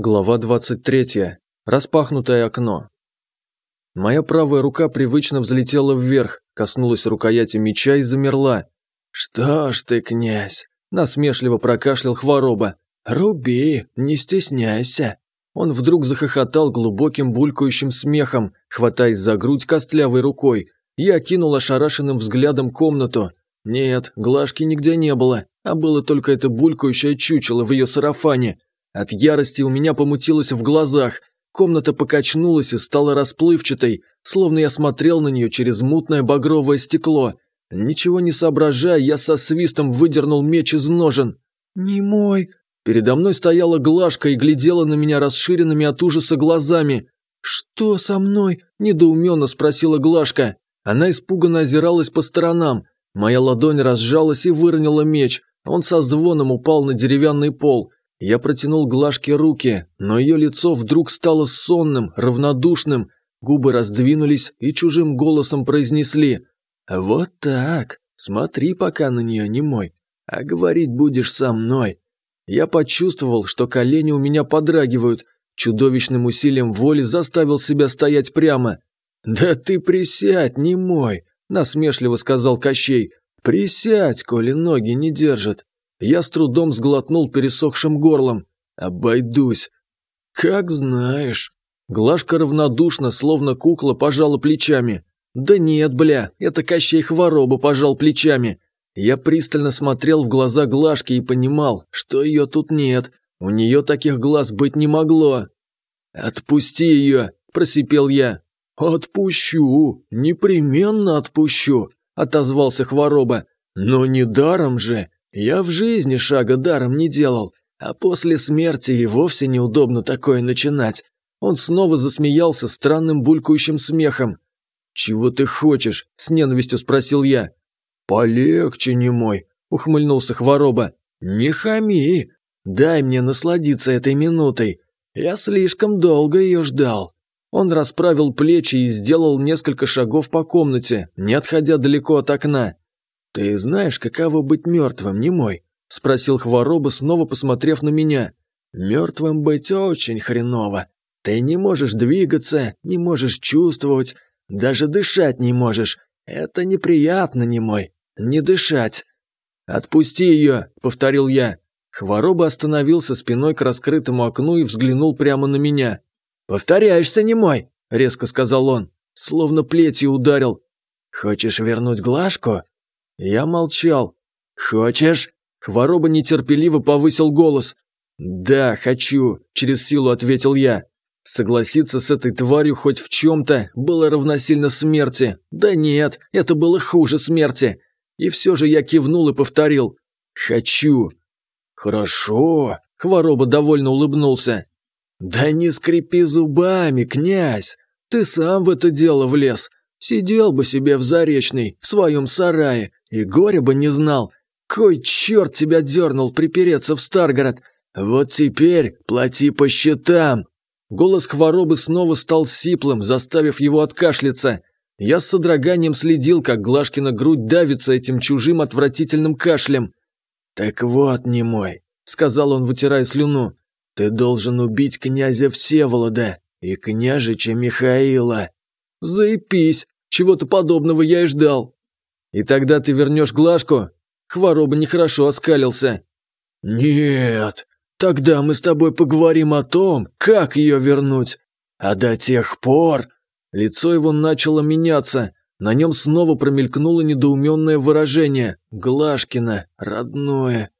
Глава 23. Распахнутое окно. Моя правая рука привычно взлетела вверх, коснулась рукояти меча и замерла. «Что ж ты, князь?» – насмешливо прокашлял хвороба. «Руби, не стесняйся!» Он вдруг захохотал глубоким булькающим смехом, хватаясь за грудь костлявой рукой. Я кинул ошарашенным взглядом комнату. Нет, глажки нигде не было, а было только это булькающее чучело в ее сарафане – от ярости у меня помутилось в глазах, комната покачнулась и стала расплывчатой, словно я смотрел на нее через мутное багровое стекло. Ничего не соображая, я со свистом выдернул меч из ножен. «Не мой!» Передо мной стояла Глашка и глядела на меня расширенными от ужаса глазами. «Что со мной?» – недоуменно спросила Глашка. Она испуганно озиралась по сторонам. Моя ладонь разжалась и выронила меч. Он со звоном упал на деревянный пол. Я протянул Глажке руки, но ее лицо вдруг стало сонным, равнодушным, губы раздвинулись и чужим голосом произнесли «Вот так, смотри пока на нее, не мой, а говорить будешь со мной». Я почувствовал, что колени у меня подрагивают, чудовищным усилием воли заставил себя стоять прямо. «Да ты присядь, не мой», – насмешливо сказал Кощей. «Присядь, коли ноги не держат». Я с трудом сглотнул пересохшим горлом. «Обойдусь». «Как знаешь». Глашка равнодушно, словно кукла, пожала плечами. «Да нет, бля, это Кощей Хвороба пожал плечами». Я пристально смотрел в глаза Глашки и понимал, что ее тут нет. У нее таких глаз быть не могло. «Отпусти ее», – просипел я. «Отпущу, непременно отпущу», – отозвался Хвороба. «Но не даром же, я в жизни шага даром не делал, а после смерти и вовсе неудобно такое начинать. Он снова засмеялся странным булькающим смехом. «Чего ты хочешь?» – с ненавистью спросил я. «Полегче, не мой, ухмыльнулся Хвороба. «Не хами! Дай мне насладиться этой минутой. Я слишком долго ее ждал». Он расправил плечи и сделал несколько шагов по комнате, не отходя далеко от окна. «Ты знаешь, каково быть мертвым, не мой?» — спросил Хвороба, снова посмотрев на меня. «Мертвым быть очень хреново. Ты не можешь двигаться, не можешь чувствовать, даже дышать не можешь. Это неприятно, не мой. Не дышать». «Отпусти ее!» — повторил я. Хвороба остановился спиной к раскрытому окну и взглянул прямо на меня. «Повторяешься, не мой!» — резко сказал он, словно плетью ударил. «Хочешь вернуть глажку?» Я молчал. «Хочешь?» Хвороба нетерпеливо повысил голос. «Да, хочу», – через силу ответил я. Согласиться с этой тварью хоть в чем-то было равносильно смерти. Да нет, это было хуже смерти. И все же я кивнул и повторил «Хочу». «Хорошо», – Хвороба довольно улыбнулся. «Да не скрипи зубами, князь! Ты сам в это дело влез. Сидел бы себе в Заречной, в своем сарае, и горе бы не знал. Кой черт тебя дернул припереться в Старгород? Вот теперь плати по счетам!» Голос хворобы снова стал сиплым, заставив его откашляться. Я с содроганием следил, как Глашкина грудь давится этим чужим отвратительным кашлем. «Так вот, не мой, сказал он, вытирая слюну, — «ты должен убить князя Всеволода и княжича Михаила». «Заепись! Чего-то подобного я и ждал!» И тогда ты вернешь Глажку?» Хвороба нехорошо оскалился. «Нет, тогда мы с тобой поговорим о том, как ее вернуть. А до тех пор...» Лицо его начало меняться. На нем снова промелькнуло недоуменное выражение. Глашкина, родное».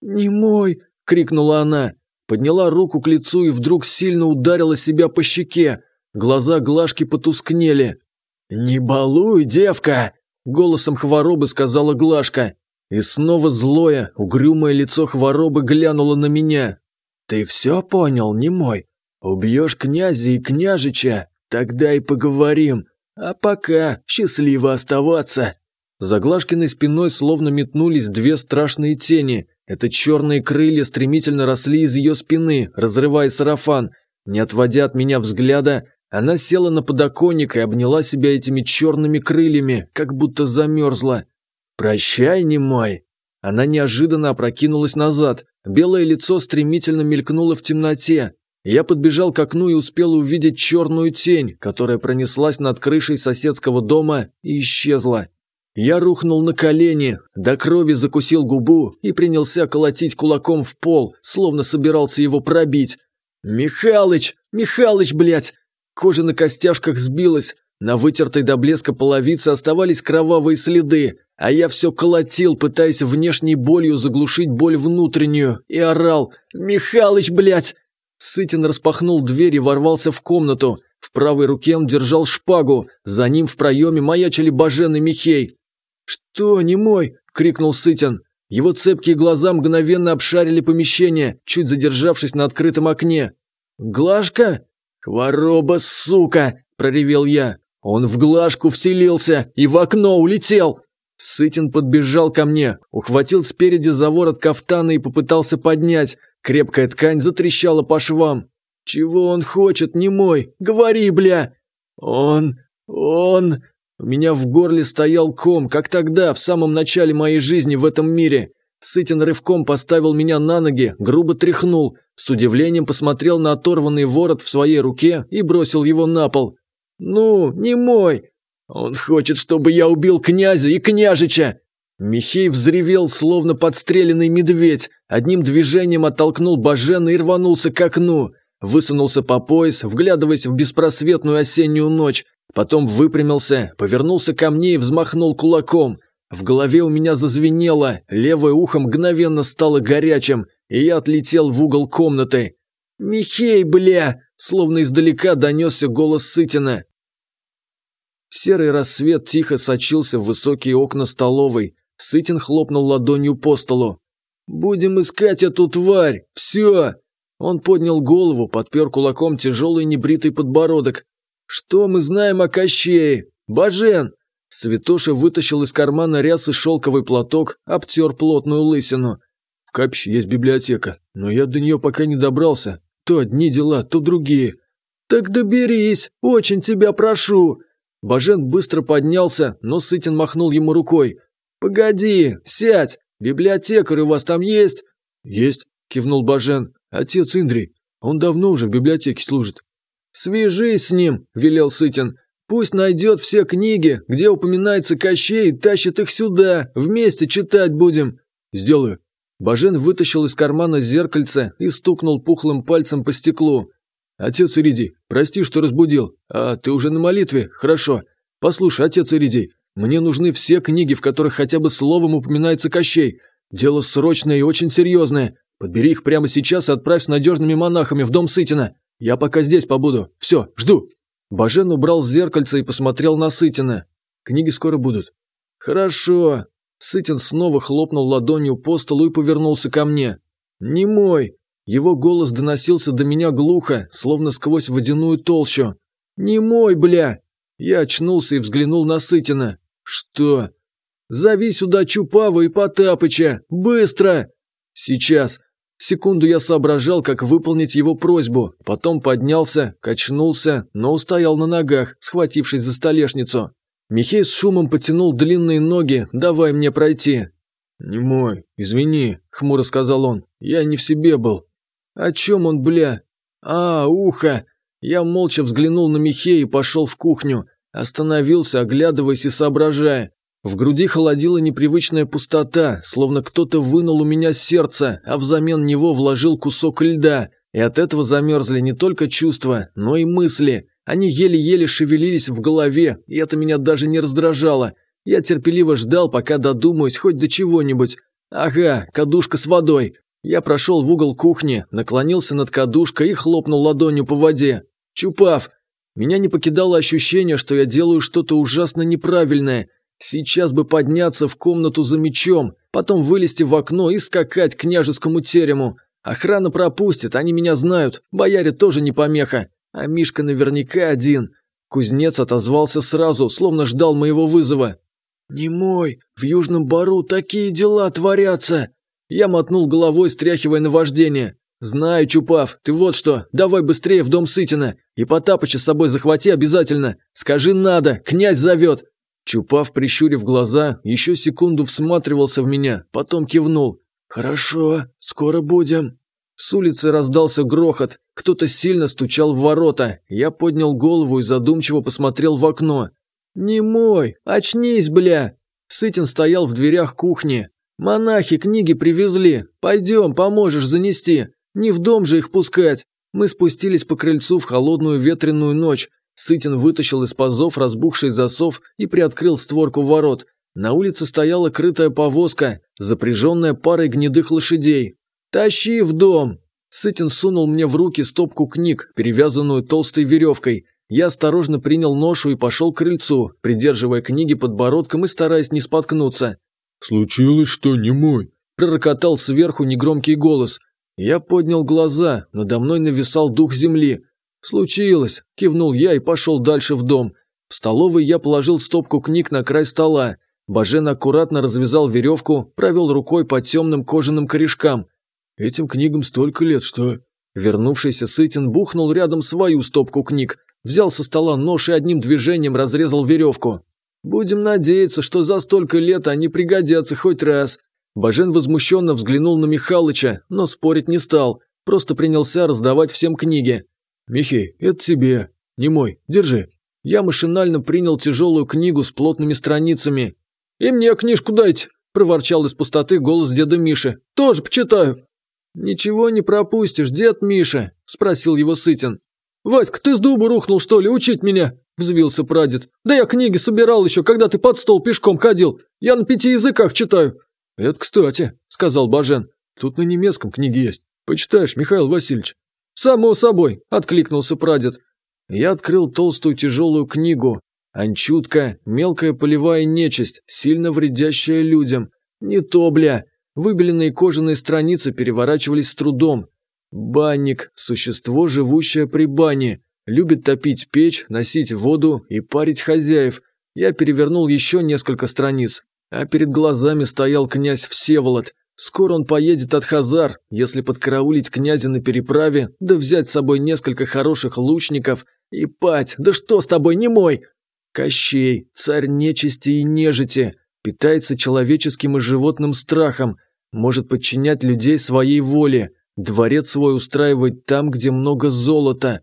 «Не мой!» – крикнула она. Подняла руку к лицу и вдруг сильно ударила себя по щеке. Глаза Глашки потускнели. «Не балуй, девка!» Голосом хворобы сказала Глашка. И снова злое, угрюмое лицо хворобы глянуло на меня. «Ты все понял, не мой. Убьешь князя и княжича, тогда и поговорим. А пока счастливо оставаться». За Глашкиной спиной словно метнулись две страшные тени. Это черные крылья стремительно росли из ее спины, разрывая сарафан. Не отводя от меня взгляда, она села на подоконник и обняла себя этими черными крыльями, как будто замерзла. «Прощай, не мой!» Она неожиданно опрокинулась назад. Белое лицо стремительно мелькнуло в темноте. Я подбежал к окну и успел увидеть черную тень, которая пронеслась над крышей соседского дома и исчезла. Я рухнул на колени, до крови закусил губу и принялся колотить кулаком в пол, словно собирался его пробить. «Михалыч! Михалыч, блядь! Кожа на костяшках сбилась, на вытертой до блеска половице оставались кровавые следы, а я все колотил, пытаясь внешней болью заглушить боль внутреннюю, и орал «Михалыч, блядь!». Сытин распахнул дверь и ворвался в комнату. В правой руке он держал шпагу, за ним в проеме маячили Бажен и Михей. «Что, не мой?» – крикнул Сытин. Его цепкие глаза мгновенно обшарили помещение, чуть задержавшись на открытом окне. «Глажка?» «Хвороба, сука!» – проревел я. Он в глажку вселился и в окно улетел. Сытин подбежал ко мне, ухватил спереди за ворот кафтана и попытался поднять. Крепкая ткань затрещала по швам. «Чего он хочет, не мой? Говори, бля!» «Он... он...» У меня в горле стоял ком, как тогда, в самом начале моей жизни в этом мире. Сытин рывком поставил меня на ноги, грубо тряхнул, с удивлением посмотрел на оторванный ворот в своей руке и бросил его на пол. «Ну, не мой! Он хочет, чтобы я убил князя и княжича!» Михей взревел, словно подстреленный медведь, одним движением оттолкнул Бажена и рванулся к окну. Высунулся по пояс, вглядываясь в беспросветную осеннюю ночь. Потом выпрямился, повернулся ко мне и взмахнул кулаком. В голове у меня зазвенело, левое ухо мгновенно стало горячим, и я отлетел в угол комнаты. «Михей, бля!» – словно издалека донесся голос Сытина. Серый рассвет тихо сочился в высокие окна столовой. Сытин хлопнул ладонью по столу. «Будем искать эту тварь! Все!» Он поднял голову, подпер кулаком тяжелый небритый подбородок. «Что мы знаем о Кощее? Бажен, Святоша вытащил из кармана рясы шелковый платок, обтер плотную лысину. В Капище есть библиотека, но я до нее пока не добрался. То одни дела, то другие. Так доберись, очень тебя прошу. Бажен быстро поднялся, но Сытин махнул ему рукой. Погоди, сядь, библиотекарь у вас там есть? Есть, кивнул Бажен. Отец Индрий, он давно уже в библиотеке служит. «Свяжись с ним!» – велел Сытин. Пусть найдет все книги, где упоминается Кощей, и тащит их сюда. Вместе читать будем. Сделаю. Бажен вытащил из кармана зеркальце и стукнул пухлым пальцем по стеклу. «Отец Ириди, прости, что разбудил. А ты уже на молитве? Хорошо. Послушай, отец Иридий, мне нужны все книги, в которых хотя бы словом упоминается Кощей. Дело срочное и очень серьезное. Подбери их прямо сейчас и отправь с надежными монахами в дом Сытина. Я пока здесь побуду. Все, жду». Бажен убрал зеркальце и посмотрел на Сытина. «Книги скоро будут». «Хорошо». Сытин снова хлопнул ладонью по столу и повернулся ко мне. «Не мой». Его голос доносился до меня глухо, словно сквозь водяную толщу. «Не мой, бля!» Я очнулся и взглянул на Сытина. «Что?» «Зови сюда Чупава и Потапыча! Быстро!» «Сейчас!» Секунду я соображал, как выполнить его просьбу, потом поднялся, качнулся, но устоял на ногах, схватившись за столешницу. Михей с шумом потянул длинные ноги, давай мне пройти. «Не мой, извини», – хмуро сказал он, – «я не в себе был». «О чем он, бля?» «А, ухо!» Я молча взглянул на Михея и пошел в кухню, остановился, оглядываясь и соображая. В груди холодила непривычная пустота, словно кто-то вынул у меня сердце, а взамен него вложил кусок льда. И от этого замерзли не только чувства, но и мысли. Они еле-еле шевелились в голове, и это меня даже не раздражало. Я терпеливо ждал, пока додумаюсь хоть до чего-нибудь. Ага, кадушка с водой. Я прошел в угол кухни, наклонился над кадушкой и хлопнул ладонью по воде. Чупав! Меня не покидало ощущение, что я делаю что-то ужасно неправильное – Сейчас бы подняться в комнату за мечом, потом вылезти в окно и скакать к княжескому терему. Охрана пропустит, они меня знают, бояре тоже не помеха. А Мишка наверняка один. Кузнец отозвался сразу, словно ждал моего вызова. «Не мой, в Южном Бару такие дела творятся!» Я мотнул головой, стряхивая наваждение. «Знаю, Чупав, ты вот что, давай быстрее в дом Сытина, и Потапыча с собой захвати обязательно. Скажи «надо», князь зовет, Чупав, прищурив глаза, еще секунду всматривался в меня, потом кивнул. «Хорошо, скоро будем». С улицы раздался грохот, кто-то сильно стучал в ворота. Я поднял голову и задумчиво посмотрел в окно. «Не мой, очнись, бля!» Сытин стоял в дверях кухни. «Монахи книги привезли. Пойдем, поможешь занести. Не в дом же их пускать». Мы спустились по крыльцу в холодную ветреную ночь. Сытин вытащил из пазов разбухший засов и приоткрыл створку ворот. На улице стояла крытая повозка, запряженная парой гнедых лошадей. «Тащи в дом!» Сытин сунул мне в руки стопку книг, перевязанную толстой веревкой. Я осторожно принял ношу и пошел к крыльцу, придерживая книги подбородком и стараясь не споткнуться. «Случилось что, не мой? пророкотал сверху негромкий голос. Я поднял глаза, надо мной нависал дух земли. «Случилось!» – кивнул я и пошел дальше в дом. В столовой я положил стопку книг на край стола. Бажен аккуратно развязал веревку, провел рукой по темным кожаным корешкам. «Этим книгам столько лет, что...» Вернувшийся Сытин бухнул рядом свою стопку книг, взял со стола нож и одним движением разрезал веревку. «Будем надеяться, что за столько лет они пригодятся хоть раз», Бажен возмущенно взглянул на Михалыча, но спорить не стал, просто принялся раздавать всем книги. «Михей, это тебе. Не мой. Держи». Я машинально принял тяжелую книгу с плотными страницами. «И мне книжку дайте!» – проворчал из пустоты голос деда Миши. «Тоже почитаю!» «Ничего не пропустишь, дед Миша!» – спросил его Сытин. «Васька, ты с дуба рухнул, что ли, учить меня?» – взвился прадед. «Да я книги собирал еще, когда ты под стол пешком ходил. Я на пяти языках читаю». «Это кстати», – сказал Бажен. «Тут на немецком книги есть. Почитаешь, Михаил Васильевич. «Само собой!» – откликнулся прадед. Я открыл толстую тяжелую книгу. Анчутка, мелкая полевая нечисть, сильно вредящая людям. Не то, бля. Выбеленные кожаные страницы переворачивались с трудом. Банник – существо, живущее при бане. Любит топить печь, носить воду и парить хозяев. Я перевернул еще несколько страниц. А перед глазами стоял князь Всеволод – Скоро он поедет от Хазар, если подкараулить князя на переправе, да взять с собой несколько хороших лучников. И, пать, да что с тобой, не мой? Кощей, царь нечисти и нежити, питается человеческим и животным страхом, может подчинять людей своей воле, дворец свой устраивать там, где много золота.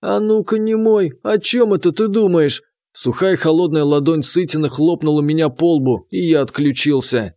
А ну-ка, не мой, о чем это ты думаешь? Сухая холодная ладонь Сытина хлопнула меня по лбу, и я отключился.